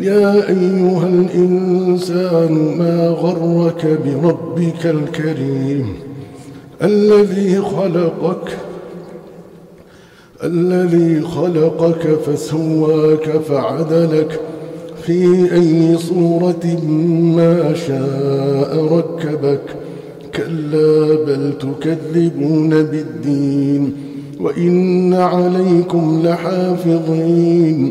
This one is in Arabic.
يا أيها الإنسان ما غرك بربك الكريم الذي خلقك الذي خلقك فسواك فعدلك في أي صورة ما شاء ركبك. كلا بل تكذبون بالدين وإن عليكم لحافظين.